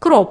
그럼